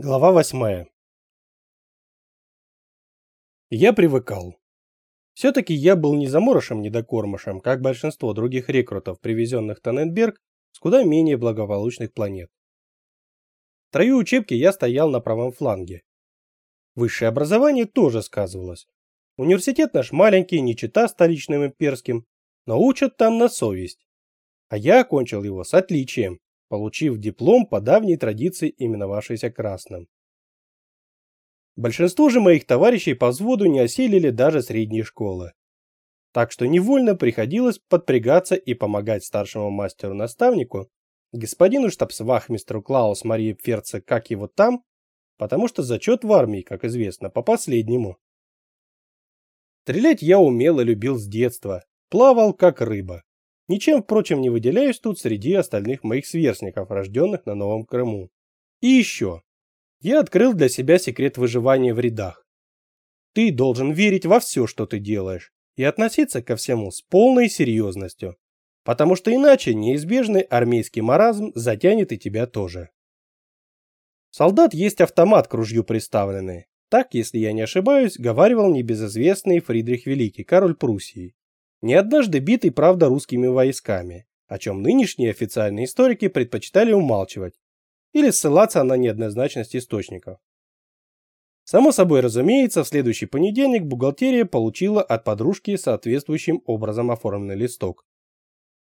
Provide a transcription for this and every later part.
Глава восьмая. Я привыкал. Все-таки я был не заморышем-недокормышем, как большинство других рекрутов, привезенных в Таненберг с куда менее благополучных планет. В строю учебки я стоял на правом фланге. Высшее образование тоже сказывалось. Университет наш маленький, не чита столичным имперским, но учат там на совесть. А я окончил его с отличием, получив диплом по давней традиции, именовавшейся красным. Большинство же моих товарищей по взводу не осилили даже средней школы. Так что невольно приходилось подпрягаться и помогать старшему мастеру-наставнику, господину штабсвахмистру Клаус Марии Ферце, как его там, потому что зачет в армии, как известно, по последнему. Стрелять я умел и любил с детства, плавал как рыба. Ничем, впрочем, не выделяюсь тут среди остальных моих сверстников, рожденных на Новом Крыму. И еще. Я открыл для себя секрет выживания в рядах. Ты должен верить во все, что ты делаешь, и относиться ко всему с полной серьезностью, потому что иначе неизбежный армейский маразм затянет и тебя тоже. Солдат есть автомат к ружью приставленный. Так, если я не ошибаюсь, говаривал небезызвестный Фридрих Великий, король Пруссии не однажды битый, правда, русскими войсками, о чем нынешние официальные историки предпочитали умалчивать или ссылаться на неоднозначность источников. Само собой разумеется, в следующий понедельник бухгалтерия получила от подружки соответствующим образом оформленный листок.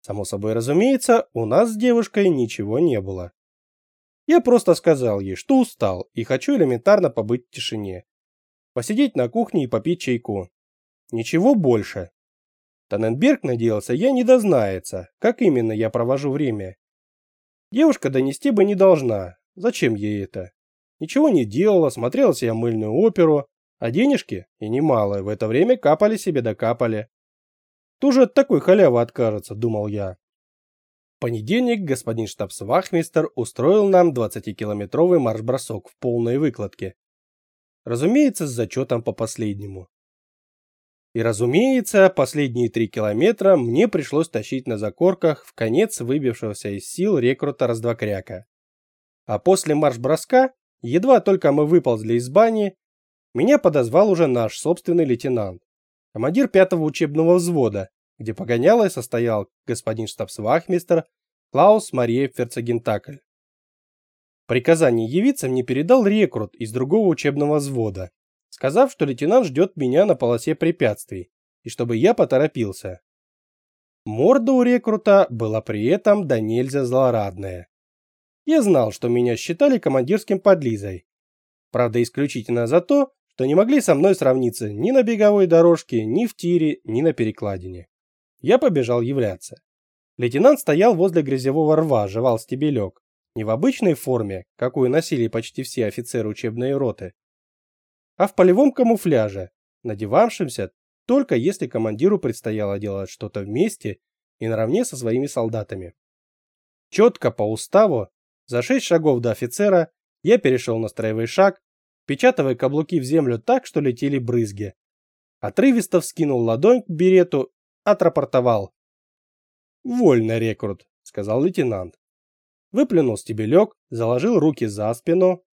Само собой разумеется, у нас с девушкой ничего не было. Я просто сказал ей, что устал и хочу элементарно побыть в тишине. Посидеть на кухне и попить чайку. Ничего больше. Таненберг надеялся, я не дознается, как именно я провожу время. Девушка донести бы не должна. Зачем ей это? Ничего не делала, смотрела себе мыльную оперу, а денежки, и немалые, в это время капали себе да капали. Тоже от такой халявы откажется, думал я. В понедельник господин штабс-вахмистер устроил нам 20-километровый марш-бросок в полной выкладке. Разумеется, с зачетом по последнему. И, разумеется, последние три километра мне пришлось тащить на закорках в конец выбившегося из сил рекрута раздвокряка. А после марш-броска, едва только мы выползли из бани, меня подозвал уже наш собственный лейтенант, командир пятого учебного взвода, где погонялой состоял господин штабсвахмистер Клаус Мария Ферцегентакль. Приказание явиться мне передал рекрут из другого учебного взвода, сказав, что лейтенант ждет меня на полосе препятствий, и чтобы я поторопился. Морда у рекрута была при этом да нельзя злорадная. Я знал, что меня считали командирским подлизой. Правда, исключительно за то, что не могли со мной сравниться ни на беговой дорожке, ни в тире, ни на перекладине. Я побежал являться. Лейтенант стоял возле грязевого рва, жевал стебелек. Не в обычной форме, какую носили почти все офицеры учебной роты, а в полевом камуфляже, надевавшемся только если командиру предстояло делать что-то вместе и наравне со своими солдатами. Четко по уставу, за шесть шагов до офицера, я перешел на строевой шаг, печатывая каблуки в землю так, что летели брызги. Отрывисто вскинул ладонь к берету, отрапортовал. «Вольно, рекрут», — сказал лейтенант. Выплюнул стебелек, заложил руки за спину,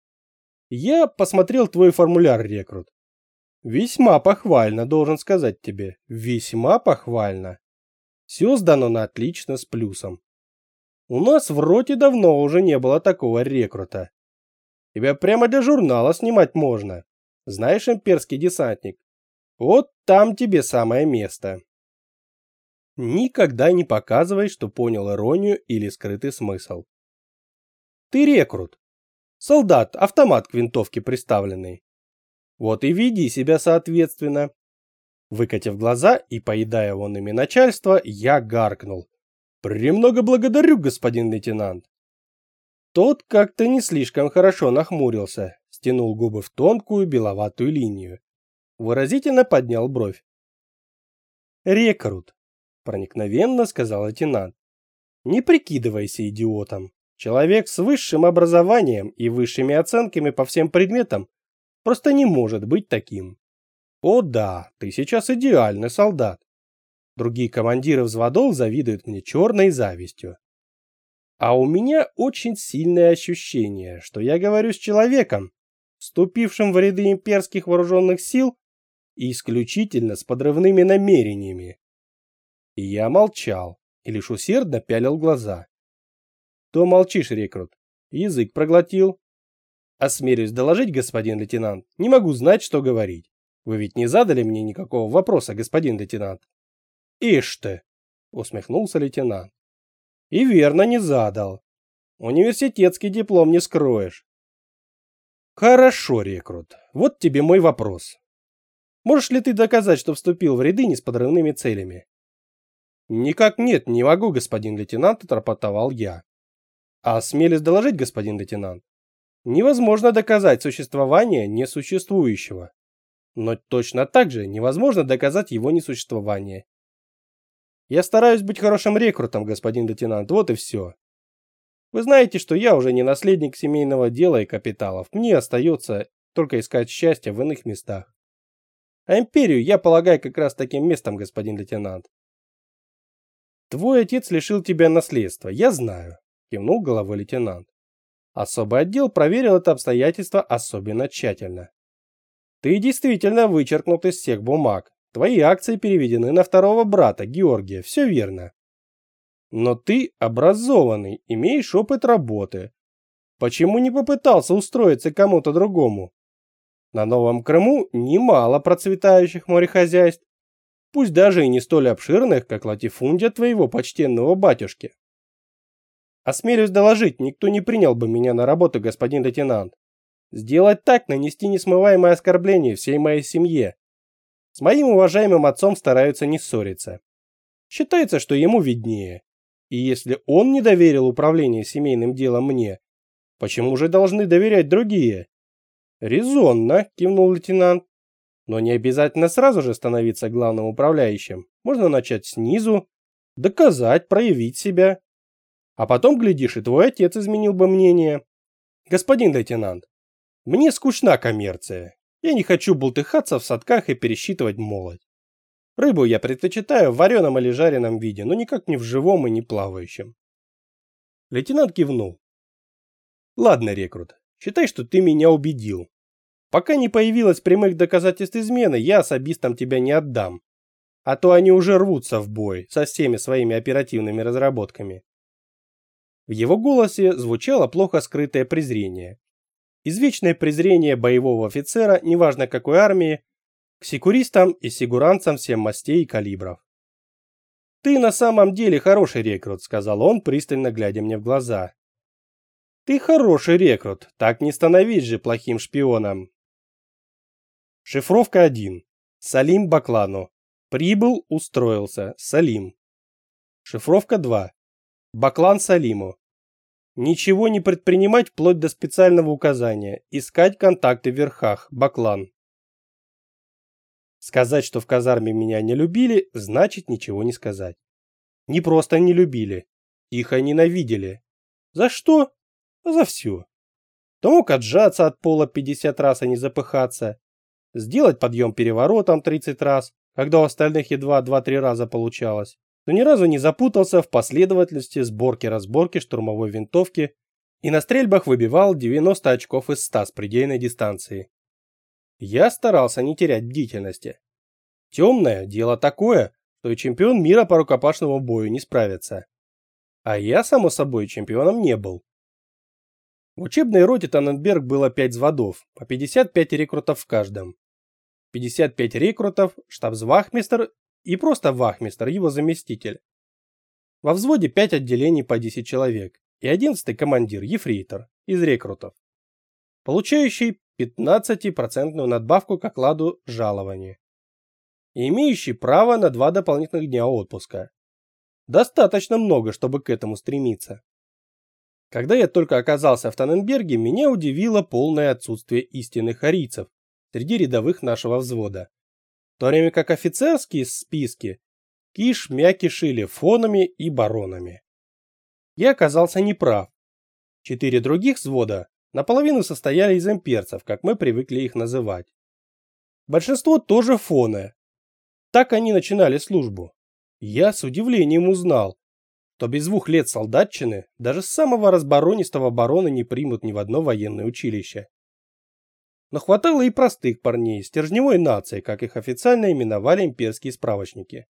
я посмотрел твой формуляр, рекрут. Весьма похвально, должен сказать тебе. Весьма похвально. Все сдано на отлично с плюсом. У нас в роте давно уже не было такого рекрута. Тебя прямо для журнала снимать можно. Знаешь, имперский десантник? Вот там тебе самое место. Никогда не показывай, что понял иронию или скрытый смысл. Ты рекрут. Солдат, автомат к винтовке приставленный. Вот и веди себя соответственно. Выкатив глаза и поедая вонными начальство, я гаркнул. «Премного благодарю, господин лейтенант». Тот как-то не слишком хорошо нахмурился, стянул губы в тонкую беловатую линию. Выразительно поднял бровь. «Рекрут», — проникновенно сказал лейтенант. «Не прикидывайся идиотом. Человек с высшим образованием и высшими оценками по всем предметам просто не может быть таким. О да, ты сейчас идеальный солдат. Другие командиры взводов завидуют мне черной завистью. А у меня очень сильное ощущение, что я говорю с человеком, вступившим в ряды имперских вооруженных сил и исключительно с подрывными намерениями. И я молчал и лишь усердно пялил глаза. То молчишь, рекрут? Язык проглотил. Осмелюсь доложить, господин лейтенант, не могу знать, что говорить. Вы ведь не задали мне никакого вопроса, господин лейтенант. Ишь ты, усмехнулся лейтенант. И верно не задал. Университетский диплом не скроешь. Хорошо, рекрут. Вот тебе мой вопрос. Можешь ли ты доказать, что вступил в ряды не с подрывными целями? Никак нет, не могу, господин лейтенант, отрапортовал я. А осмелюсь доложить, господин лейтенант. Невозможно доказать существование несуществующего. Но точно так же невозможно доказать его несуществование. Я стараюсь быть хорошим рекрутом, господин лейтенант, вот и все. Вы знаете, что я уже не наследник семейного дела и капиталов. Мне остается только искать счастье в иных местах. А империю я полагаю как раз таким местом, господин лейтенант. Твой отец лишил тебя наследства, я знаю, кивнул головой лейтенант. Особый отдел проверил это обстоятельство особенно тщательно. Ты действительно вычеркнут из всех бумаг. Твои акции переведены на второго брата, Георгия, все верно. Но ты образованный, имеешь опыт работы. Почему не попытался устроиться кому-то другому? На Новом Крыму немало процветающих морехозяйств, пусть даже и не столь обширных, как латифундия твоего почтенного батюшки. Осмелюсь доложить, никто не принял бы меня на работу, господин лейтенант. Сделать так, нанести несмываемое оскорбление всей моей семье. С моим уважаемым отцом стараются не ссориться. Считается, что ему виднее. И если он не доверил управление семейным делом мне, почему же должны доверять другие? Резонно, кивнул лейтенант. Но не обязательно сразу же становиться главным управляющим. Можно начать снизу, доказать, проявить себя. А потом, глядишь, и твой отец изменил бы мнение. Господин лейтенант, мне скучна коммерция. Я не хочу бултыхаться в садках и пересчитывать молоть. Рыбу я предпочитаю в вареном или жареном виде, но никак не в живом и не плавающем. Лейтенант кивнул. Ладно, рекрут, считай, что ты меня убедил. Пока не появилось прямых доказательств измены, я особистам тебя не отдам. А то они уже рвутся в бой со всеми своими оперативными разработками. В его голосе звучало плохо скрытое презрение. Извечное презрение боевого офицера, неважно какой армии, к секуристам и сигуранцам всем мастей и калибров. «Ты на самом деле хороший рекрут», — сказал он, пристально глядя мне в глаза. «Ты хороший рекрут, так не становись же плохим шпионом». Шифровка 1. Салим Баклану. Прибыл, устроился. Салим. Шифровка 2. Баклан Салиму. Ничего не предпринимать вплоть до специального указания. Искать контакты в верхах. Баклан. Сказать, что в казарме меня не любили, значит ничего не сказать. Не просто не любили, тихо ненавидели. За что? За все. То мог отжаться от пола 50 раз, а не запыхаться. Сделать подъем переворотом 30 раз, когда у остальных едва 2-3 раза получалось. Но ни разу не запутался в последовательности сборки-разборки штурмовой винтовки и на стрельбах выбивал 90 очков из 100 с предельной дистанции. Я старался не терять бдительности. Темное дело такое, что и чемпион мира по рукопашному бою не справится. А я, само собой, чемпионом не был. В учебной роте Танненберг было 5 взводов, по 55 рекрутов в каждом. 55 рекрутов, штабс-вахмистр и просто вахмистр, его заместитель. Во взводе 5 отделений по 10 человек и 11 командир, ефрейтор, из рекрутов, получающий 15% надбавку к окладу жалования и имеющий право на два дополнительных дня отпуска. Достаточно много, чтобы к этому стремиться. Когда я только оказался в Таненберге, меня удивило полное отсутствие истинных арийцев среди рядовых нашего взвода. То время как офицерские списки киш-мя фонами и баронами. Я оказался неправ. Четыре других взвода наполовину состояли из имперцев, как мы привыкли их называть. Большинство тоже фоны. Так они начинали службу. Я с удивлением узнал, то без двух лет солдатчины даже самого разборонистого барона не примут ни в одно военное училище. Но хватало и простых парней, стержневой нации, как их официально именовали имперские справочники.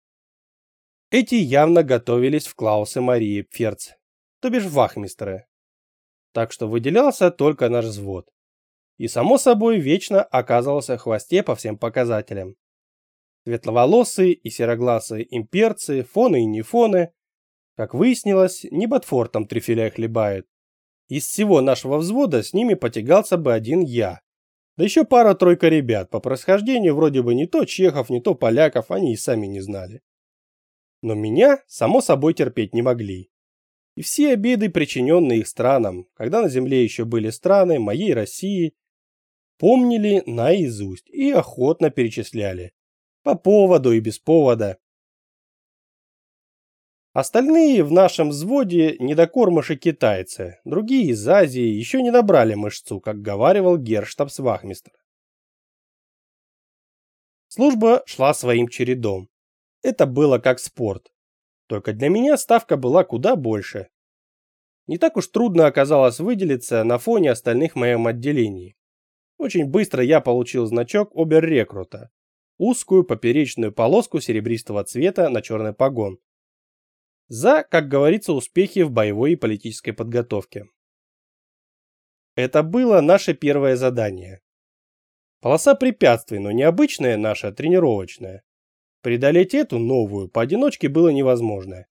Эти явно готовились в Клаусе Марии Пферц, то бишь вахмистры. Так что выделялся только наш взвод. И само собой вечно оказывался в хвосте по всем показателям. Светловолосые и серогласые имперцы, фоны и нефоны. Как выяснилось, не Ботфортом трюфеля хлебают. Из всего нашего взвода с ними потягался бы один я. Да еще пара-тройка ребят, по происхождению вроде бы не то чехов, не то поляков, они и сами не знали. Но меня, само собой, терпеть не могли. И все обиды, причиненные их странам, когда на земле еще были страны моей России, помнили наизусть и охотно перечисляли. По поводу и без повода. Остальные в нашем взводе недокормыши-китайцы, другие из Азии еще не набрали мышцу, как говаривал герштабсвахмистр. Служба шла своим чередом. Это было как спорт. Только для меня ставка была куда больше. Не так уж трудно оказалось выделиться на фоне остальных в моем отделении. Очень быстро я получил значок обер-рекрута. Узкую поперечную полоску серебристого цвета на черный погон за, как говорится, успехи в боевой и политической подготовке. Это было наше первое задание. Полоса препятствий, но необычная наша, тренировочная. Преодолеть эту новую поодиночке было невозможно.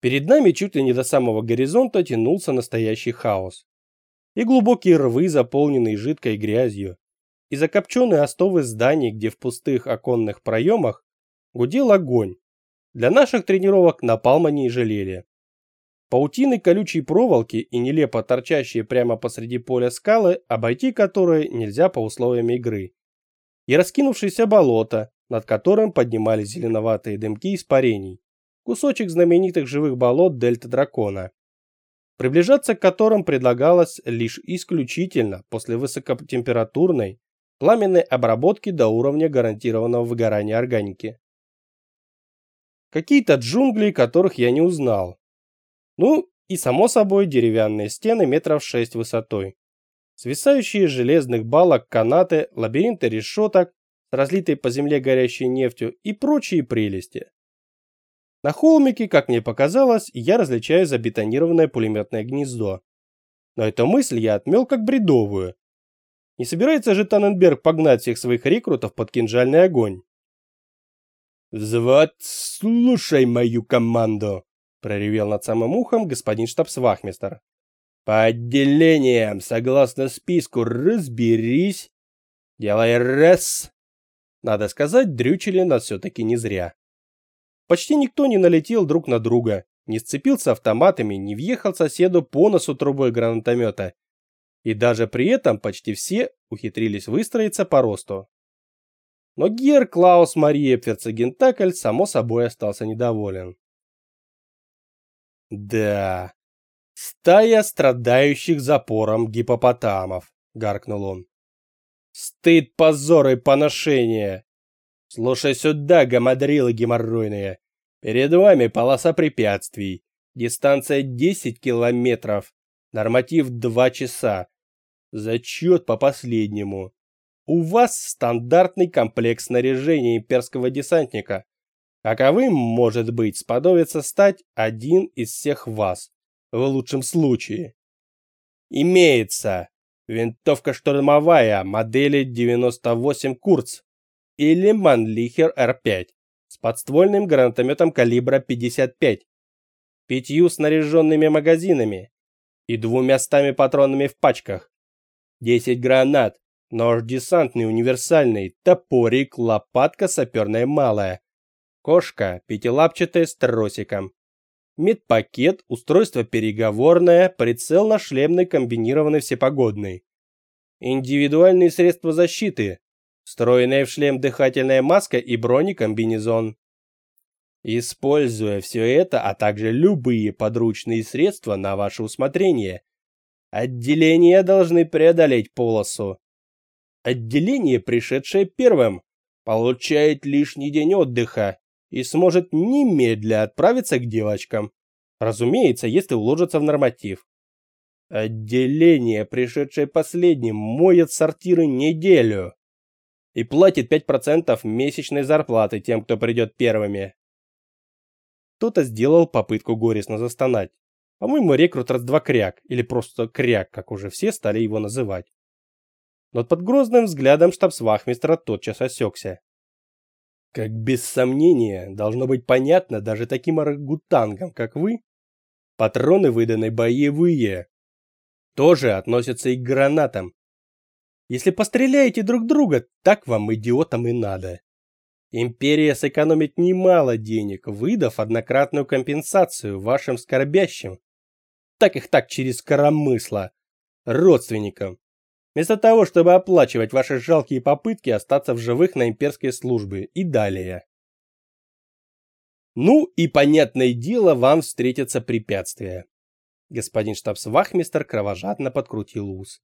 Перед нами чуть ли не до самого горизонта тянулся настоящий хаос. И глубокие рвы, заполненные жидкой грязью, и закопченные остовы зданий, где в пустых оконных проемах гудел огонь, для наших тренировок напалма не жалели. Паутины колючей проволоки и нелепо торчащие прямо посреди поля скалы, обойти которые нельзя по условиям игры. И раскинувшееся болото, над которым поднимались зеленоватые дымки испарений. Кусочек знаменитых живых болот Дельта Дракона. Приближаться к которым предлагалось лишь исключительно после высокотемпературной пламенной обработки до уровня гарантированного выгорания органики. Какие-то джунгли, которых я не узнал. Ну, и само собой деревянные стены метров шесть высотой. Свисающие железных балок канаты, лабиринты решеток, разлитой по земле горящей нефтью и прочие прелести. На холмике, как мне показалось, я различаю забетонированное пулеметное гнездо. Но эту мысль я отмел как бредовую. Не собирается же Таненберг погнать всех своих рекрутов под кинжальный огонь? «Взвод, слушай мою команду!» — проревел над самым ухом господин штабсвахмистер. «По отделениям, согласно списку, разберись. Делай раз!» Надо сказать, дрючили нас все-таки не зря. Почти никто не налетел друг на друга, не сцепился автоматами, не въехал соседу по носу трубой гранатомета. И даже при этом почти все ухитрились выстроиться по росту. Но Гер Клаус Мария Пферцегентакль само собой остался недоволен. «Да, стая страдающих запором гипопотамов», — гаркнул он. «Стыд, позор и поношение! Слушай сюда, гамадрилы геморройные. Перед вами полоса препятствий. Дистанция 10 километров. Норматив 2 часа. Зачет по последнему. У вас стандартный комплект снаряжения имперского десантника. Каковым, может быть, сподобится стать один из всех вас, в лучшем случае. Имеется винтовка штурмовая модели 98 Курц или Манлихер Р5 с подствольным гранатометом калибра 55, пятью снаряженными магазинами и двумя стами патронами в пачках, 10 гранат, Нож десантный универсальный, топорик, лопатка саперная малая. Кошка пятилапчатая с тросиком. Медпакет, устройство переговорное, прицел на шлемный комбинированный всепогодный. Индивидуальные средства защиты. Встроенная в шлем дыхательная маска и бронекомбинезон. Используя все это, а также любые подручные средства на ваше усмотрение, отделения должны преодолеть полосу. Отделение, пришедшее первым, получает лишний день отдыха и сможет немедля отправиться к девочкам. Разумеется, если уложится в норматив. Отделение, пришедшее последним, моет сортиры неделю и платит 5% месячной зарплаты тем, кто придет первыми. Кто-то сделал попытку горестно застонать. По-моему, рекрут раз два кряк, или просто кряк, как уже все стали его называть. Но под грозным взглядом штабсвахмистра тотчас осекся. Как без сомнения должно быть понятно даже таким орангутангам, как вы, патроны выданы боевые, тоже относятся и к гранатам. Если постреляете друг друга, так вам, идиотам, и надо. Империя сэкономит немало денег, выдав однократную компенсацию вашим скорбящим. Так их так через коромысло. Родственникам. Вместо того, чтобы оплачивать ваши жалкие попытки остаться в живых на имперской службе и далее. Ну и понятное дело, вам встретятся препятствия. Господин штабс-вахмистер кровожадно подкрутил ус.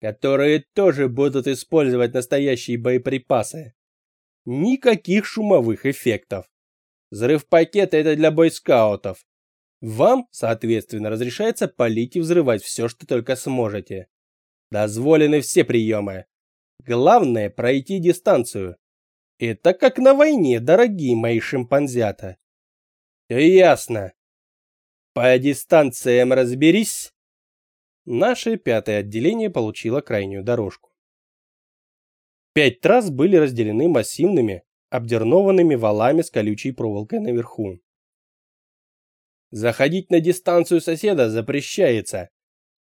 Которые тоже будут использовать настоящие боеприпасы. Никаких шумовых эффектов. Взрыв пакета это для бойскаутов. Вам, соответственно, разрешается палить и взрывать все, что только сможете. Дозволены все приемы. Главное пройти дистанцию. Это как на войне, дорогие мои шимпанзята. Все ясно. По дистанциям разберись. Наше пятое отделение получило крайнюю дорожку. Пять трасс были разделены массивными, обдернованными валами с колючей проволокой наверху. Заходить на дистанцию соседа запрещается.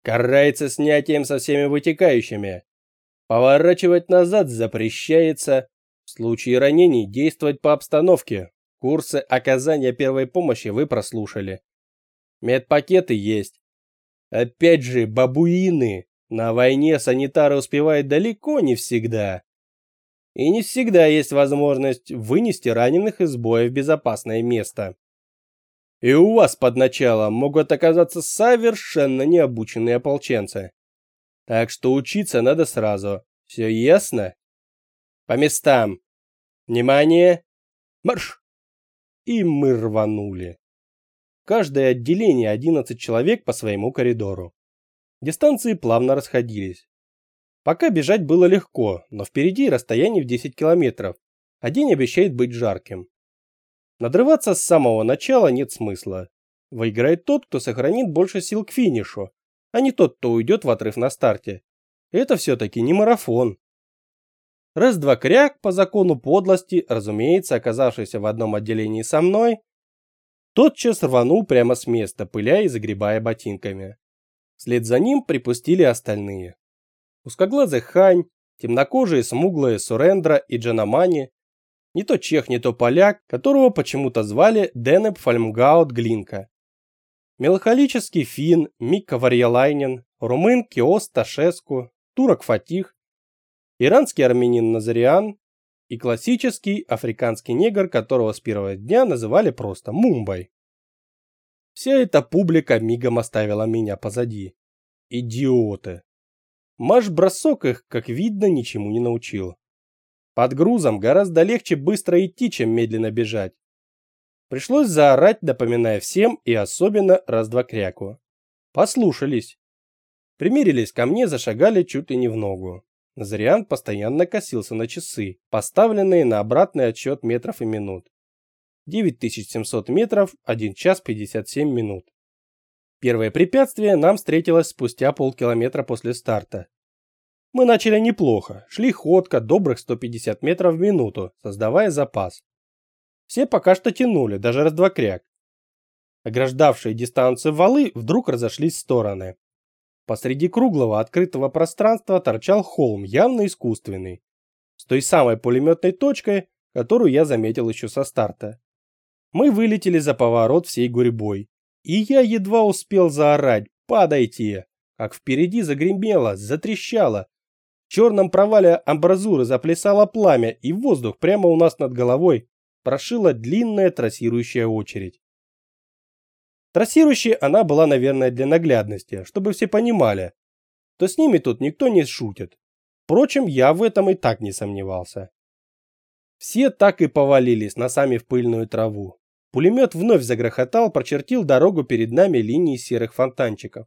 Карается снятием со всеми вытекающими. Поворачивать назад запрещается. В случае ранений действовать по обстановке. Курсы оказания первой помощи вы прослушали. Медпакеты есть. Опять же, бабуины. На войне санитары успевают далеко не всегда. И не всегда есть возможность вынести раненых из боя в безопасное место. И у вас под началом могут оказаться совершенно необученные ополченцы. Так что учиться надо сразу. Все ясно? По местам. Внимание! Марш! И мы рванули. Каждое отделение 11 человек по своему коридору. Дистанции плавно расходились. Пока бежать было легко, но впереди расстояние в 10 километров, а день обещает быть жарким. Надрываться с самого начала нет смысла. Выиграет тот, кто сохранит больше сил к финишу, а не тот, кто уйдет в отрыв на старте. Это все-таки не марафон. Раз-два кряк по закону подлости, разумеется, оказавшийся в одном отделении со мной, тотчас рванул прямо с места, пыля и загребая ботинками. Вслед за ним припустили остальные. Узкоглазый Хань, темнокожие смуглые Сурендра и Джанамани, не то чех, не то поляк, которого почему-то звали Денеп Фальмгаут Глинка. Меланхолический фин Микка Варьялайнен, румын Киос Ташеску, турок Фатих, иранский армянин Назариан, и классический африканский негр, которого с первого дня называли просто Мумбай. Вся эта публика мигом оставила меня позади. Идиоты. Марш-бросок их, как видно, ничему не научил. Под грузом гораздо легче быстро идти, чем медленно бежать. Пришлось заорать, напоминая всем и особенно раз-два кряку. Послушались. Примерились ко мне, зашагали чуть ли не в ногу. Назариан постоянно косился на часы, поставленные на обратный отсчет метров и минут. 9700 метров, 1 час 57 минут. Первое препятствие нам встретилось спустя полкилометра после старта. Мы начали неплохо, шли ходко добрых 150 метров в минуту, создавая запас. Все пока что тянули, даже раз-два кряк. Ограждавшие дистанцию валы вдруг разошлись в стороны. Посреди круглого открытого пространства торчал холм, явно искусственный, с той самой пулеметной точкой, которую я заметил еще со старта. Мы вылетели за поворот всей гурьбой, и я едва успел заорать «Падайте!», как впереди загремело, затрещало. Черном провале амбразуры заплясало пламя, и воздух прямо у нас над головой прошила длинная трассирующая очередь. Трассирующей она была, наверное, для наглядности, чтобы все понимали, то с ними тут никто не шутит. Впрочем, я в этом и так не сомневался. Все так и повалились носами в пыльную траву. Пулемет вновь загрохотал, прочертил дорогу перед нами линией серых фонтанчиков,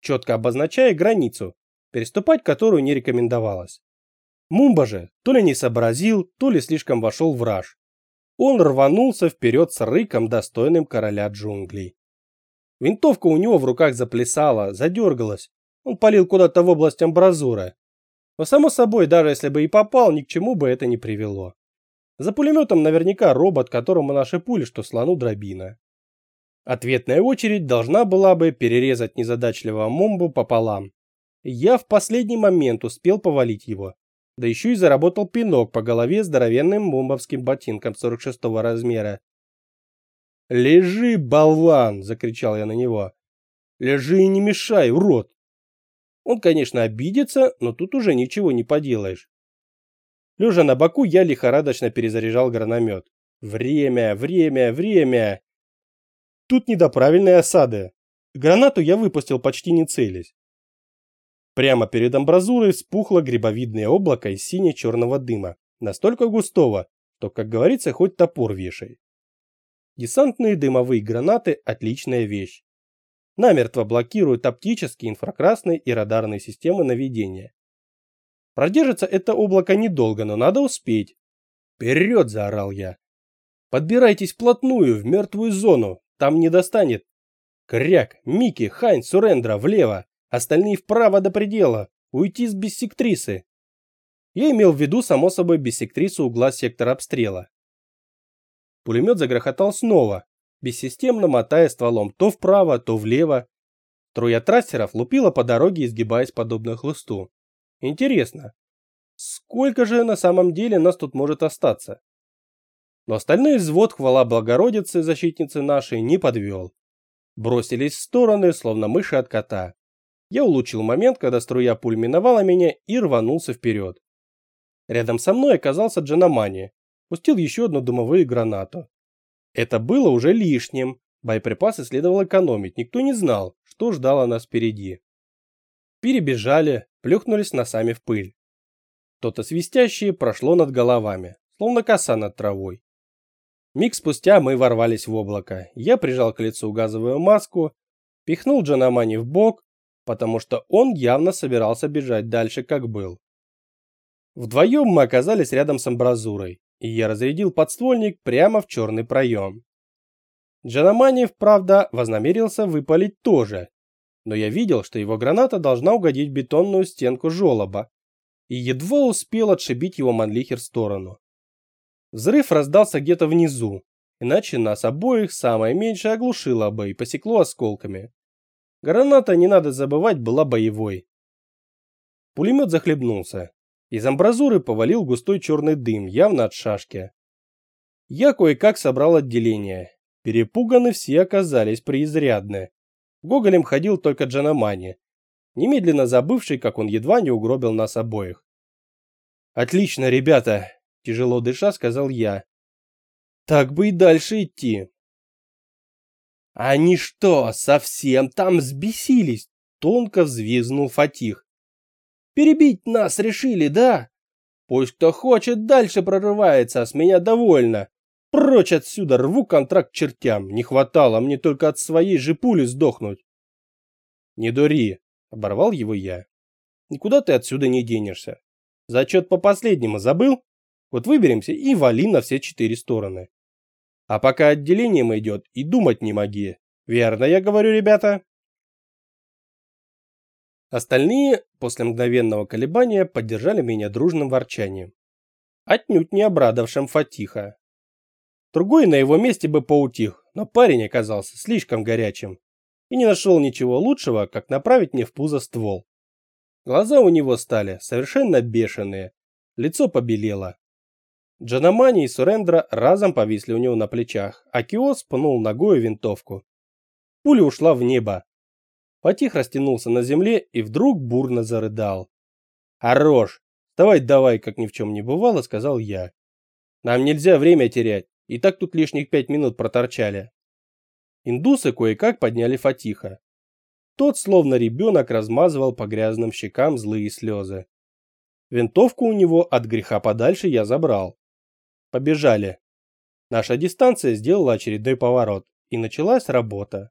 четко обозначая границу, переступать которую не рекомендовалось. Мумба же то ли не сообразил, то ли слишком вошел в раж. Он рванулся вперед с рыком, достойным короля джунглей. Винтовка у него в руках заплясала, задергалась. Он палил куда-то в область амбразуры. Но само собой, даже если бы и попал, ни к чему бы это не привело. За пулеметом наверняка робот, которому наши пули, что слону дробина. Ответная очередь должна была бы перерезать незадачливого момбу пополам. Я в последний момент успел повалить его. Да еще и заработал пинок по голове здоровенным момбовским ботинком 46 размера. «Лежи, болван!» – закричал я на него. «Лежи и не мешай, урод!» Он, конечно, обидится, но тут уже ничего не поделаешь. Лежа на боку, я лихорадочно перезаряжал граномет. Время, время, время. Тут не до правильной осады. Гранату я выпустил почти не целясь. Прямо перед амбразурой вспухло грибовидное облако из сине-черного дыма, настолько густого, что, как говорится, хоть топор вешай. Десантные дымовые гранаты – отличная вещь. Намертво блокируют оптические, инфракрасные и радарные системы наведения. Продержится это облако недолго, но надо успеть. «Вперед!» – заорал я. «Подбирайтесь вплотную, в мертвую зону, там не достанет. Кряк, Микки, Хайн, Сурендра, влево, остальные вправо до предела, уйти с биссектрисы». Я имел в виду, само собой, биссектрису угла сектора обстрела. Пулемет загрохотал снова, бессистемно мотая стволом то вправо, то влево. Троя трассеров лупила по дороге, изгибаясь подобно хлысту. Интересно, сколько же на самом деле нас тут может остаться? Но остальной взвод хвала Богородицы, защитницы нашей, не подвел. Бросились в стороны, словно мыши от кота. Я улучил момент, когда струя пуль миновала меня и рванулся вперед. Рядом со мной оказался Джанамани, пустил еще одну дымовую гранату. Это было уже лишним. Боеприпасы следовало экономить, никто не знал, что ждало нас впереди. Перебежали, плюхнулись носами в пыль. То-то свистящее прошло над головами, словно коса над травой. Миг спустя мы ворвались в облако. Я прижал к лицу газовую маску, пихнул Джанамани в бок, потому что он явно собирался бежать дальше, как был. Вдвоем мы оказались рядом с амбразурой и я разрядил подствольник прямо в черный проем. Джанаманев, правда, вознамерился выпалить тоже, но я видел, что его граната должна угодить в бетонную стенку жолоба, и едва успел отшибить его манлихер в сторону. Взрыв раздался где-то внизу, иначе нас обоих самое меньшее оглушило бы и посекло осколками. Граната, не надо забывать, была боевой. Пулемет захлебнулся, из амбразуры повалил густой черный дым, явно от шашки. Я кое-как собрал отделение. Перепуганы все оказались преизрядны. Гоголем ходил только Джанамани, немедленно забывший, как он едва не угробил нас обоих. «Отлично, ребята!» – тяжело дыша сказал я. «Так бы и дальше идти». «Они что, совсем там взбесились?» – тонко взвизгнул Фатих. Перебить нас решили, да? Пусть кто хочет, дальше прорывается, а с меня довольно. Прочь отсюда, рву контракт чертям. Не хватало мне только от своей же пули сдохнуть. Не дури, оборвал его я. Никуда ты отсюда не денешься. Зачет по последнему забыл? Вот выберемся и вали на все четыре стороны. А пока отделением идет, и думать не моги. Верно я говорю, ребята? Остальные, после мгновенного колебания, поддержали меня дружным ворчанием. Отнюдь не обрадовавшим Фатиха. Другой на его месте бы поутих, но парень оказался слишком горячим и не нашел ничего лучшего, как направить мне в пузо ствол. Глаза у него стали совершенно бешеные, лицо побелело. Джанамани и Сурендра разом повисли у него на плечах, а Киос пнул ногой винтовку. Пуля ушла в небо, Потих растянулся на земле и вдруг бурно зарыдал. «Хорош! Давай, давай, как ни в чем не бывало», — сказал я. «Нам нельзя время терять, и так тут лишних пять минут проторчали». Индусы кое-как подняли Фатиха. Тот, словно ребенок, размазывал по грязным щекам злые слезы. Винтовку у него от греха подальше я забрал. Побежали. Наша дистанция сделала очередной поворот, и началась работа.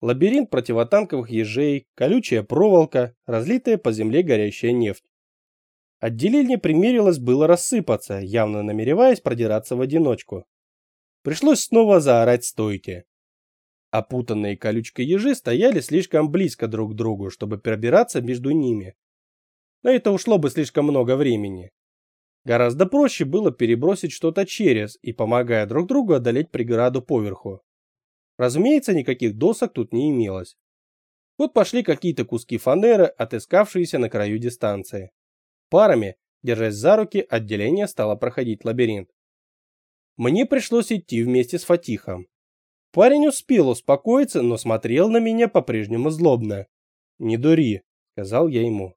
Лабиринт противотанковых ежей, колючая проволока, разлитая по земле горящая нефть. Отделение примерилось было рассыпаться, явно намереваясь продираться в одиночку. Пришлось снова заорать «стойте». Опутанные колючкой ежи стояли слишком близко друг к другу, чтобы пробираться между ними. На это ушло бы слишком много времени. Гораздо проще было перебросить что-то через и, помогая друг другу, одолеть преграду поверху. Разумеется, никаких досок тут не имелось. Вот пошли какие-то куски фанеры, отыскавшиеся на краю дистанции. Парами, держась за руки, отделение стало проходить лабиринт. Мне пришлось идти вместе с Фатихом. Парень успел успокоиться, но смотрел на меня по-прежнему злобно. «Не дури», — сказал я ему.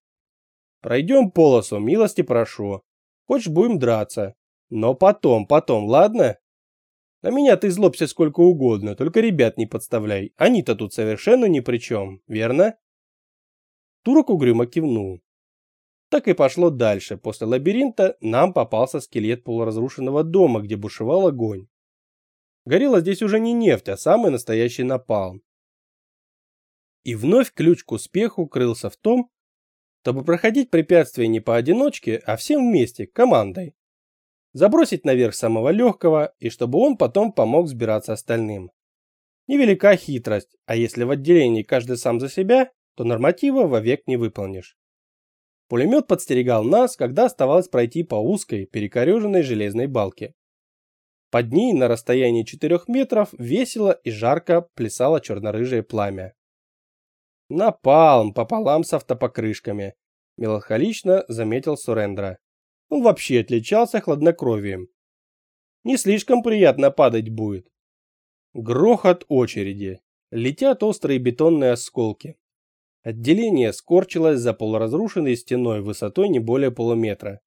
«Пройдем полосу, милости прошу. Хочешь, будем драться. Но потом, потом, ладно? На меня ты злобся сколько угодно, только ребят не подставляй. Они-то тут совершенно ни при чем, верно?» Турок угрюмо кивнул. Так и пошло дальше. После лабиринта нам попался скелет полуразрушенного дома, где бушевал огонь. Горела здесь уже не нефть, а самый настоящий напалм. И вновь ключ к успеху крылся в том, чтобы проходить препятствия не поодиночке, а всем вместе, командой. Забросить наверх самого легкого, и чтобы он потом помог сбираться остальным. Невелика хитрость, а если в отделении каждый сам за себя, то норматива вовек не выполнишь. Пулемет подстерегал нас, когда оставалось пройти по узкой, перекореженной железной балке. Под ней на расстоянии 4 метров весело и жарко плясало черно-рыжее пламя. «Напалм пополам с автопокрышками», – меланхолично заметил Сурендра. Он вообще отличался хладнокровием. «Не слишком приятно падать будет». Грохот очереди. Летят острые бетонные осколки. Отделение скорчилось за полуразрушенной стеной высотой не более полуметра.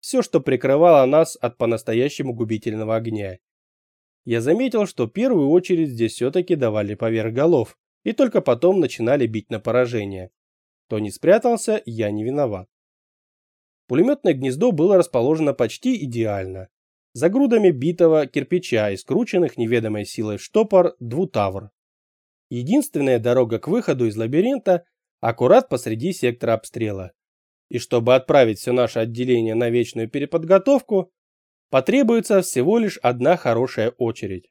Все, что прикрывало нас от по-настоящему губительного огня. Я заметил, что первую очередь здесь все-таки давали поверх голов, и только потом начинали бить на поражение. Кто не спрятался, я не виноват. Пулеметное гнездо было расположено почти идеально. За грудами битого кирпича и скрученных неведомой силой штопор двутавр. Единственная дорога к выходу из лабиринта аккурат посреди сектора обстрела. И чтобы отправить все наше отделение на вечную переподготовку, потребуется всего лишь одна хорошая очередь.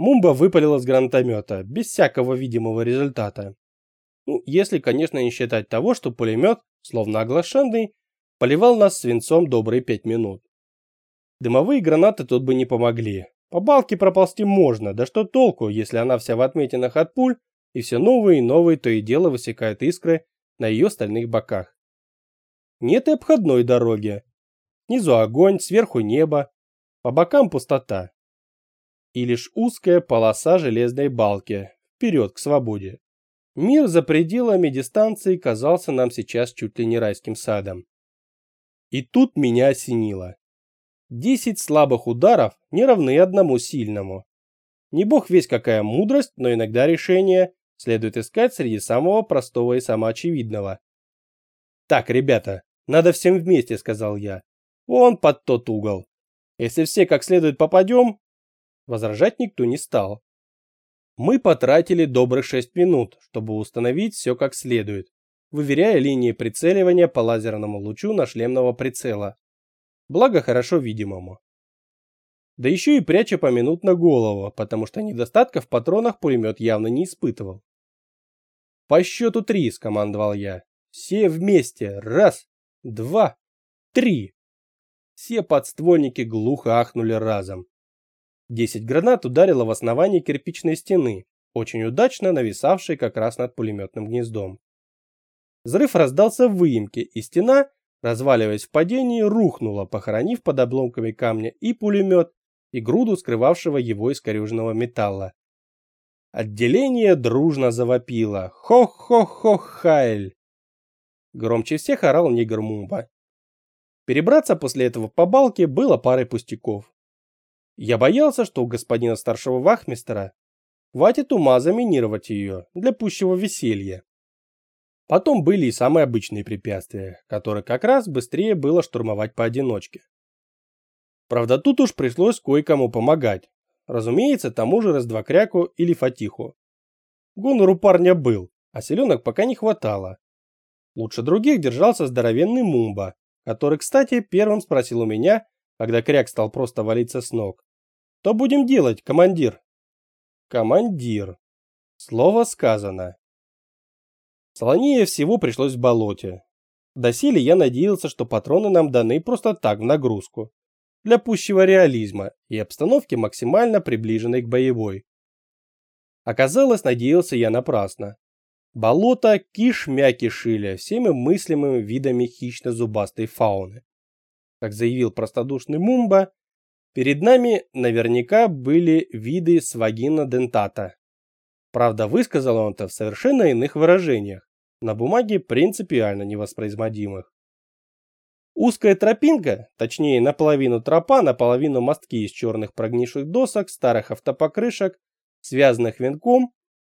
Мумба выпалила с гранатомета, без всякого видимого результата. Ну, если, конечно, не считать того, что пулемет, словно оглашенный, поливал нас свинцом добрые пять минут. Дымовые гранаты тут бы не помогли, по балке проползти можно, да что толку, если она вся в отметинах от пуль, и все новые и новые то и дело высекают искры на ее стальных боках. Нет и обходной дороги. Снизу огонь, сверху небо, по бокам пустота. И лишь узкая полоса железной балки, вперед к свободе. Мир за пределами дистанции казался нам сейчас чуть ли не райским садом. И тут меня осенило. Десять слабых ударов не равны одному сильному. Не бог весь какая мудрость, но иногда решение следует искать среди самого простого и самоочевидного. «Так, ребята, надо всем вместе», — сказал я. «Вон под тот угол. Если все как следует попадем...» Возражать никто не стал. Мы потратили добрых шесть минут, чтобы установить все как следует, выверяя линии прицеливания по лазерному лучу на шлемного прицела благо хорошо видимому. Да еще и пряча поминутно голову, потому что недостатка в патронах пулемет явно не испытывал. «По счету три», — скомандовал я. «Все вместе. Раз, два, три». Все подствольники глухо ахнули разом. Десять гранат ударило в основание кирпичной стены, очень удачно нависавшей как раз над пулеметным гнездом. Взрыв раздался в выемке, и стена, разваливаясь в падении, рухнула, похоронив под обломками камня и пулемет, и груду скрывавшего его искореженного металла. Отделение дружно завопило. «Хо-хо-хо-хайль!» Громче всех орал негр Мумба. Перебраться после этого по балке было парой пустяков. Я боялся, что у господина старшего вахмистера хватит ума заминировать ее для пущего веселья. Потом были и самые обычные препятствия, которые как раз быстрее было штурмовать поодиночке. Правда, тут уж пришлось кое-кому помогать. Разумеется, тому же Раздвокряку или Фатиху. Гонор у парня был, а селенок пока не хватало. Лучше других держался здоровенный Мумба, который, кстати, первым спросил у меня, когда кряк стал просто валиться с ног. «Что будем делать, командир?» «Командир». Слово сказано. Солонее всего пришлось в болоте. Доселе я надеялся, что патроны нам даны просто так в нагрузку. Для пущего реализма и обстановки максимально приближенной к боевой. Оказалось, надеялся я напрасно. Болото кишмя кишили всеми мыслимыми видами хищно-зубастой фауны. Как заявил простодушный Мумба, перед нами наверняка были виды свагина дентата. Правда, высказал он это в совершенно иных выражениях, на бумаге принципиально невоспроизводимых. Узкая тропинка, точнее наполовину тропа, наполовину мостки из черных прогнивших досок, старых автопокрышек, связанных венком,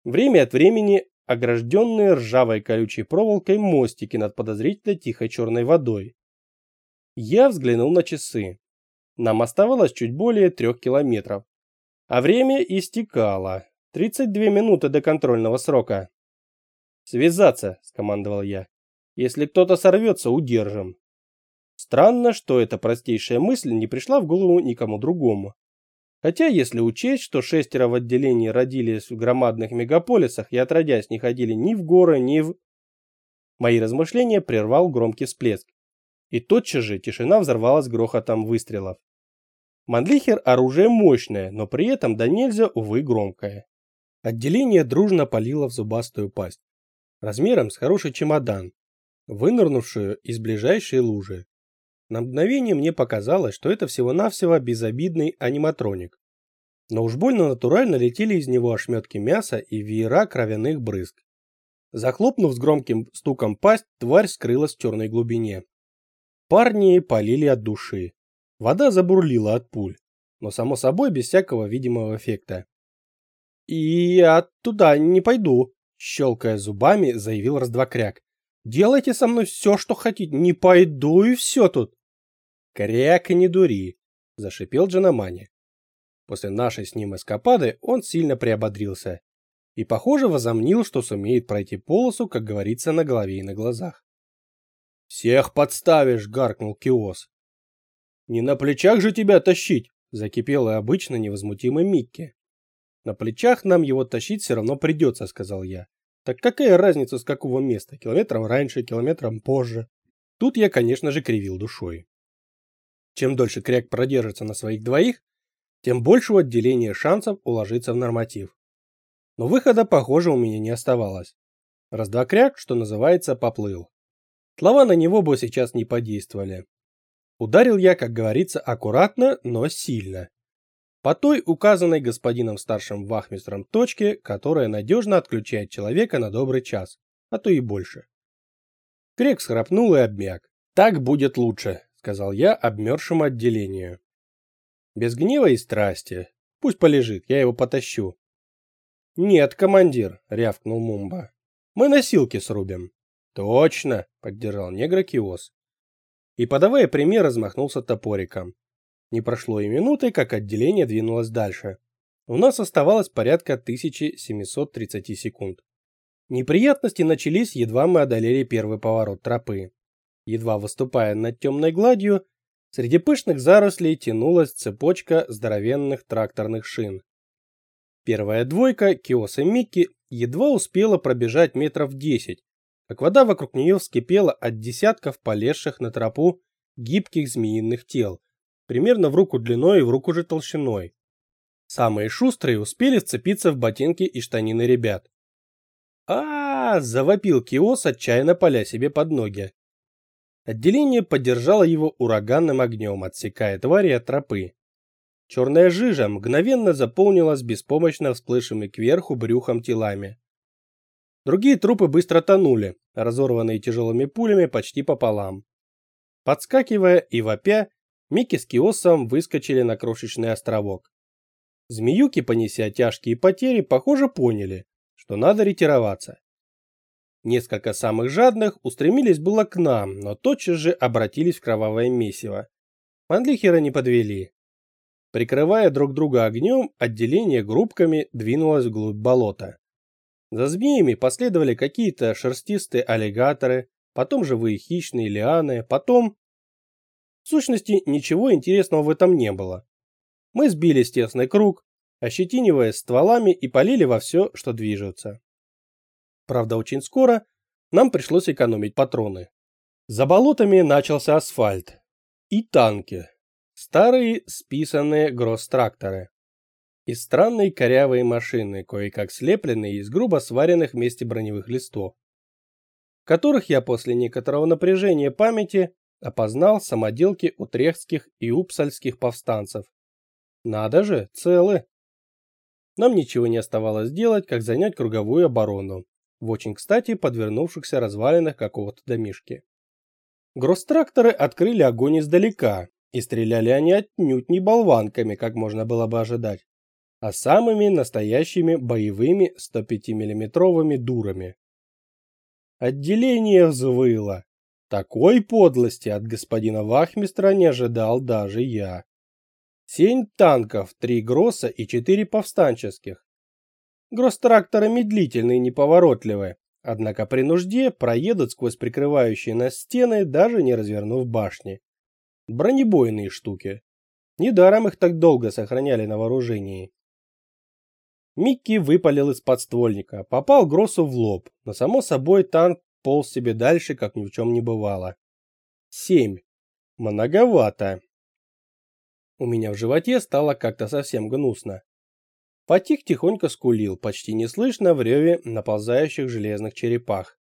время от времени огражденные ржавой колючей проволокой мостики над подозрительно тихой черной водой. Я взглянул на часы. Нам оставалось чуть более трех километров. А время истекало. 32 минуты до контрольного срока. «Связаться», — скомандовал я. «Если кто-то сорвется, удержим». Странно, что эта простейшая мысль не пришла в голову никому другому. Хотя, если учесть, что шестеро в отделении родились в громадных мегаполисах и отродясь не ходили ни в горы, ни в... Мои размышления прервал громкий всплеск. И тотчас же тишина взорвалась грохотом выстрелов. Манлихер оружие мощное, но при этом да нельзя, увы, громкое. Отделение дружно палило в зубастую пасть. Размером с хороший чемодан, вынырнувшую из ближайшей лужи. На мгновение мне показалось, что это всего-навсего безобидный аниматроник. Но уж больно натурально летели из него ошметки мяса и веера кровяных брызг. Захлопнув с громким стуком пасть, тварь скрылась в черной глубине. Парни полили от души. Вода забурлила от пуль, но само собой без всякого видимого эффекта. «И я туда не пойду», — щелкая зубами, заявил раздвокряк. «Делайте со мной все, что хотите, не пойду и все тут». «Кряк не дури», – зашипел Джанамани. После нашей с ним эскапады он сильно приободрился и, похоже, возомнил, что сумеет пройти полосу, как говорится, на голове и на глазах. «Всех подставишь!» – гаркнул Киос. «Не на плечах же тебя тащить!» – закипел и обычно невозмутимый Микки. «На плечах нам его тащить все равно придется», – сказал я. «Так какая разница с какого места? Километром раньше, километром позже?» Тут я, конечно же, кривил душой. Чем дольше кряк продержится на своих двоих, тем больше у отделения шансов уложиться в норматив. Но выхода, похоже, у меня не оставалось. Раз-два кряк, что называется, поплыл. Слова на него бы сейчас не подействовали. Ударил я, как говорится, аккуратно, но сильно. По той указанной господином старшим вахмистром точке, которая надежно отключает человека на добрый час, а то и больше. Крек схрапнул и обмяк. Так будет лучше сказал я обмерзшему отделению. Без гнева и страсти. Пусть полежит, я его потащу. Нет, командир, рявкнул Мумба. Мы носилки срубим. Точно, поддержал негра Киос. И подавая пример, размахнулся топориком. Не прошло и минуты, как отделение двинулось дальше. У нас оставалось порядка 1730 секунд. Неприятности начались, едва мы одолели первый поворот тропы. Едва выступая над темной гладью, среди пышных зарослей тянулась цепочка здоровенных тракторных шин. Первая двойка, Киос и Микки, едва успела пробежать метров десять, как вода вокруг нее вскипела от десятков полезших на тропу гибких змеиных тел, примерно в руку длиной и в руку же толщиной. Самые шустрые успели вцепиться в ботинки и штанины ребят. а, -а, -а завопил Киос, отчаянно поля себе под ноги. Отделение поддержало его ураганным огнем, отсекая твари от тропы. Черная жижа мгновенно заполнилась беспомощно всплывшими кверху брюхом телами. Другие трупы быстро тонули, разорванные тяжелыми пулями почти пополам. Подскакивая и вопя, Микки с Киосом выскочили на крошечный островок. Змеюки, понеся тяжкие потери, похоже поняли, что надо ретироваться. Несколько самых жадных устремились было к нам, но тотчас же обратились в кровавое месиво. Манлихеры не подвели. Прикрывая друг друга огнем, отделение группками двинулось вглубь болота. За змеями последовали какие-то шерстистые аллигаторы, потом живые хищные лианы, потом... В сущности, ничего интересного в этом не было. Мы сбили тесный круг, ощетиниваясь стволами и полили во все, что движется. Правда, очень скоро нам пришлось экономить патроны. За болотами начался асфальт. И танки. Старые списанные гросс-тракторы. И странные корявые машины, кое-как слепленные из грубо сваренных вместе броневых листов, которых я после некоторого напряжения памяти опознал самоделки утрехтских и упсальских повстанцев. Надо же, целы. Нам ничего не оставалось делать, как занять круговую оборону в очень кстати подвернувшихся развалинах какого-то домишки. Гросс-тракторы открыли огонь издалека, и стреляли они отнюдь не болванками, как можно было бы ожидать, а самыми настоящими боевыми 105 миллиметровыми дурами. Отделение взвыло. Такой подлости от господина Вахмистра не ожидал даже я. Семь танков, три Гросса и четыре повстанческих. Гросс-тракторы медлительные и неповоротливые, однако при нужде проедут сквозь прикрывающие нас стены, даже не развернув башни. Бронебойные штуки. Недаром их так долго сохраняли на вооружении. Микки выпалил из подствольника, попал Гроссу в лоб, но само собой танк полз себе дальше, как ни в чем не бывало. Семь. Многовато. У меня в животе стало как-то совсем гнусно. Потик тихонько скулил, почти неслышно в реве наползающих железных черепах.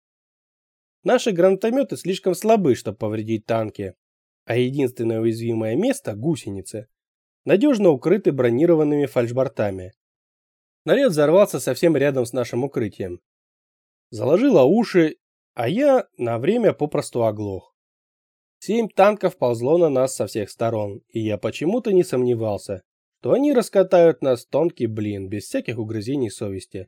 Наши гранатометы слишком слабы, чтобы повредить танки, а единственное уязвимое место – гусеницы – надежно укрыты бронированными фальшбортами. Наряд взорвался совсем рядом с нашим укрытием. Заложило уши, а я на время попросту оглох. Семь танков ползло на нас со всех сторон, и я почему-то не сомневался, то они раскатают нас тонкий блин, без всяких угрызений совести.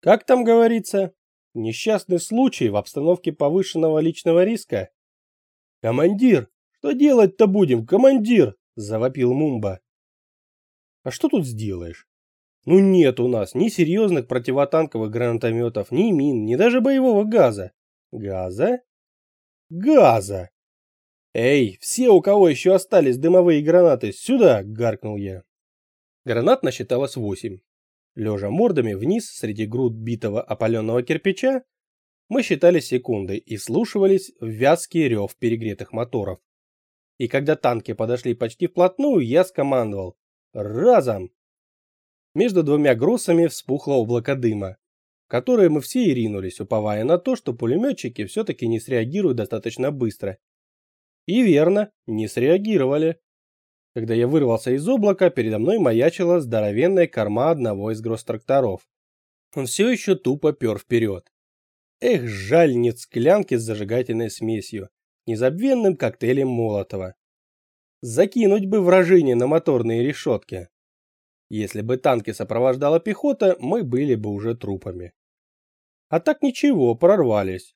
Как там говорится? Несчастный случай в обстановке повышенного личного риска? «Командир! Что делать-то будем, командир?» – завопил Мумба. «А что тут сделаешь? Ну нет у нас ни серьезных противотанковых гранатометов, ни мин, ни даже боевого газа. Газа? Газа! «Эй, все, у кого еще остались дымовые гранаты, сюда!» – гаркнул я. Гранат насчиталось восемь. Лежа мордами вниз среди груд битого опаленного кирпича, мы считали секунды и слушались в вязкий рев перегретых моторов. И когда танки подошли почти вплотную, я скомандовал «Разом!». Между двумя грусами вспухло облако дыма, в которое мы все и ринулись, уповая на то, что пулеметчики все-таки не среагируют достаточно быстро и верно, не среагировали. Когда я вырвался из облака, передо мной маячила здоровенная корма одного из гросс-тракторов. Он все еще тупо пер вперед. Эх, жаль, нет склянки с зажигательной смесью, незабвенным коктейлем Молотова. Закинуть бы вражине на моторные решетки. Если бы танки сопровождала пехота, мы были бы уже трупами. А так ничего, прорвались.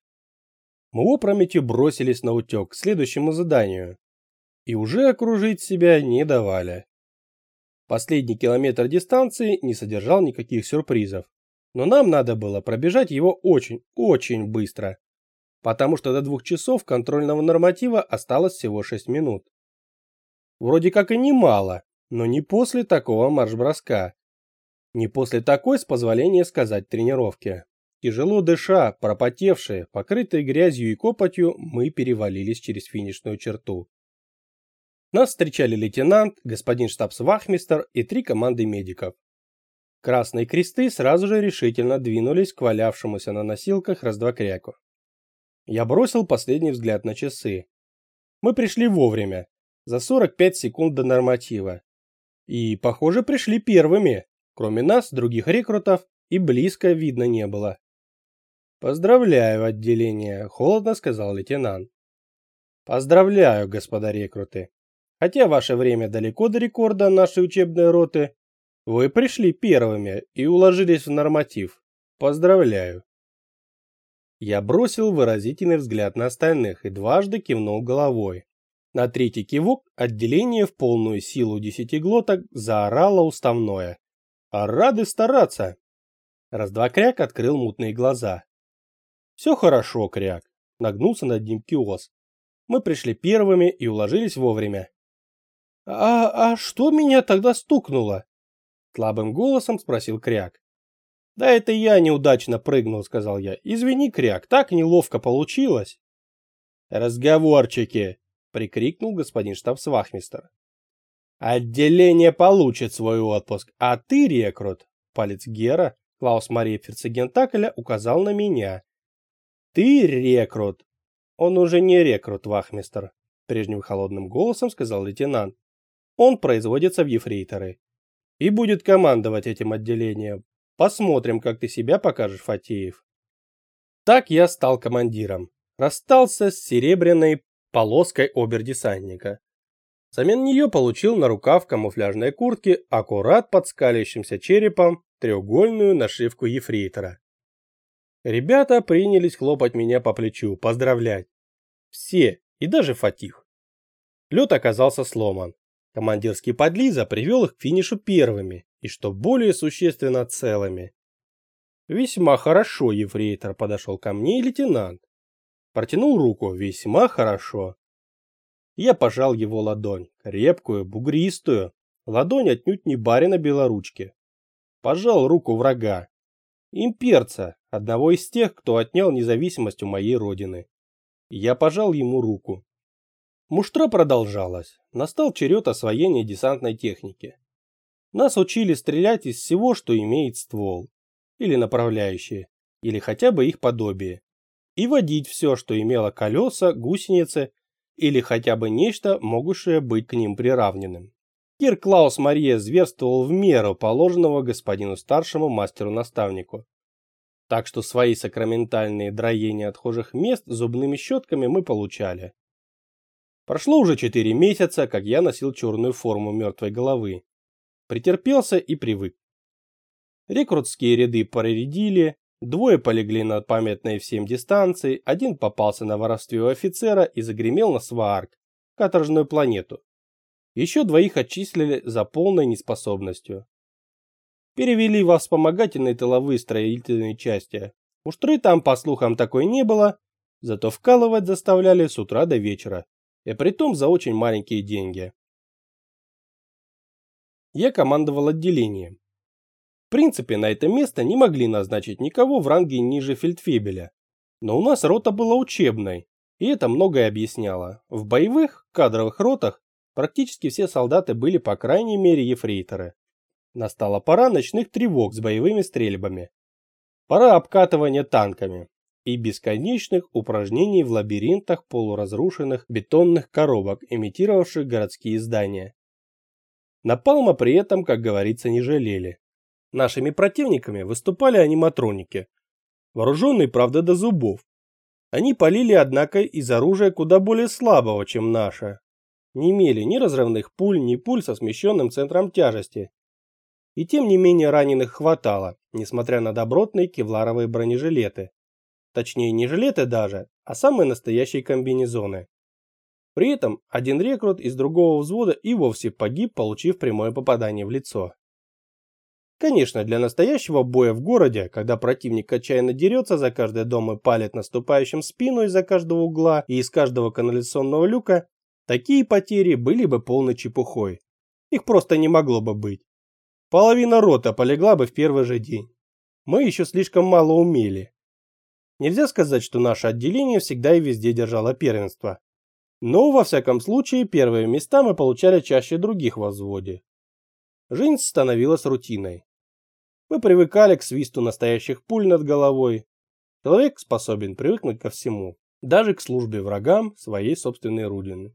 Мы опрометью бросились на утек к следующему заданию. И уже окружить себя не давали. Последний километр дистанции не содержал никаких сюрпризов. Но нам надо было пробежать его очень, очень быстро. Потому что до двух часов контрольного норматива осталось всего 6 минут. Вроде как и немало, но не после такого марш-броска. Не после такой, с позволения сказать, тренировки. Тяжело дыша, пропотевшие, покрытые грязью и копотью, мы перевалились через финишную черту. Нас встречали лейтенант, господин штабс-вахмистер и три команды медиков. Красные кресты сразу же решительно двинулись к валявшемуся на носилках раздвокряку. Я бросил последний взгляд на часы. Мы пришли вовремя, за 45 секунд до норматива. И, похоже, пришли первыми. Кроме нас, других рекрутов и близко видно не было. «Поздравляю, отделение», — холодно сказал лейтенант. «Поздравляю, господа рекруты. Хотя ваше время далеко до рекорда нашей учебной роты, вы пришли первыми и уложились в норматив. Поздравляю». Я бросил выразительный взгляд на остальных и дважды кивнул головой. На третий кивок отделение в полную силу десятиглоток заорало уставное. А рады стараться. Раз-два кряк открыл мутные глаза. Все хорошо, кряк. Нагнулся над ним киос. Мы пришли первыми и уложились вовремя. А, а что меня тогда стукнуло? Слабым голосом спросил кряк. Да это я неудачно прыгнул, сказал я. Извини, кряк, так неловко получилось. Разговорчики, прикрикнул господин штабсвахмистер. Отделение получит свой отпуск, а ты, рекрут, палец Гера, Клаус Мария Ферцегентакеля указал на меня. Ты рекрут. Он уже не рекрут, вахмистер, прежним холодным голосом сказал лейтенант. Он производится в ефрейторы и будет командовать этим отделением. Посмотрим, как ты себя покажешь, Фатеев. Так я стал командиром. Расстался с серебряной полоской обердесантника. Взамен нее получил на рукав камуфляжной куртки аккурат под скалящимся черепом треугольную нашивку ефрейтора. Ребята принялись хлопать меня по плечу, поздравлять. Все, и даже Фатих. Лед оказался сломан. Командирский подлиза привел их к финишу первыми, и что более существенно целыми. Весьма хорошо ефрейтор подошел ко мне и лейтенант. Протянул руку весьма хорошо. Я пожал его ладонь, крепкую, бугристую, ладонь отнюдь не барина белоручки. Пожал руку врага. Имперца, одного из тех, кто отнял независимость у моей родины. Я пожал ему руку. Муштра продолжалась. Настал черед освоения десантной техники. Нас учили стрелять из всего, что имеет ствол, или направляющие, или хотя бы их подобие, и водить все, что имело колеса, гусеницы или хотя бы нечто, могущее быть к ним приравненным. Кир Клаус Мария зверствовал в меру положенного господину старшему мастеру-наставнику. Так что свои сакраментальные дроения отхожих мест зубными щетками мы получали. Прошло уже четыре месяца, как я носил черную форму мертвой головы. Претерпелся и привык. Рекрутские ряды проредили, Двое полегли на памятной всем дистанции, один попался на воровстве у офицера и загремел на Сваарк, каторжную планету. Еще двоих отчислили за полной неспособностью. Перевели во вспомогательные тыловые строительные части. Муштры там, по слухам, такой не было, зато вкалывать заставляли с утра до вечера, и притом за очень маленькие деньги. Я командовал отделением. Принципе, на это место не могли назначить никого в ранге ниже фельдфебеля. Но у нас рота была учебной, и это многое объясняло. В боевых, кадровых ротах практически все солдаты были по крайней мере ефрейторы. Настала пора ночных тревог с боевыми стрельбами. Пора обкатывания танками и бесконечных упражнений в лабиринтах полуразрушенных бетонных коробок, имитировавших городские здания. Напалма при этом, как говорится, не жалели. Нашими противниками выступали аниматроники, вооруженные, правда, до зубов. Они полили, однако, из оружия куда более слабого, чем наше. Не имели ни разрывных пуль, ни пуль со смещенным центром тяжести. И тем не менее раненых хватало, несмотря на добротные кевларовые бронежилеты. Точнее, не жилеты даже, а самые настоящие комбинезоны. При этом один рекрут из другого взвода и вовсе погиб, получив прямое попадание в лицо. Конечно, для настоящего боя в городе, когда противник отчаянно дерется за каждый дом и палит наступающим спину из-за каждого угла и из каждого канализационного люка, такие потери были бы полной чепухой. Их просто не могло бы быть. Половина рота полегла бы в первый же день. Мы еще слишком мало умели. Нельзя сказать, что наше отделение всегда и везде держало первенство. Но, во всяком случае, первые места мы получали чаще других во взводе. Жизнь становилась рутиной. Мы привыкали к свисту настоящих пуль над головой. Человек способен привыкнуть ко всему, даже к службе врагам своей собственной родины.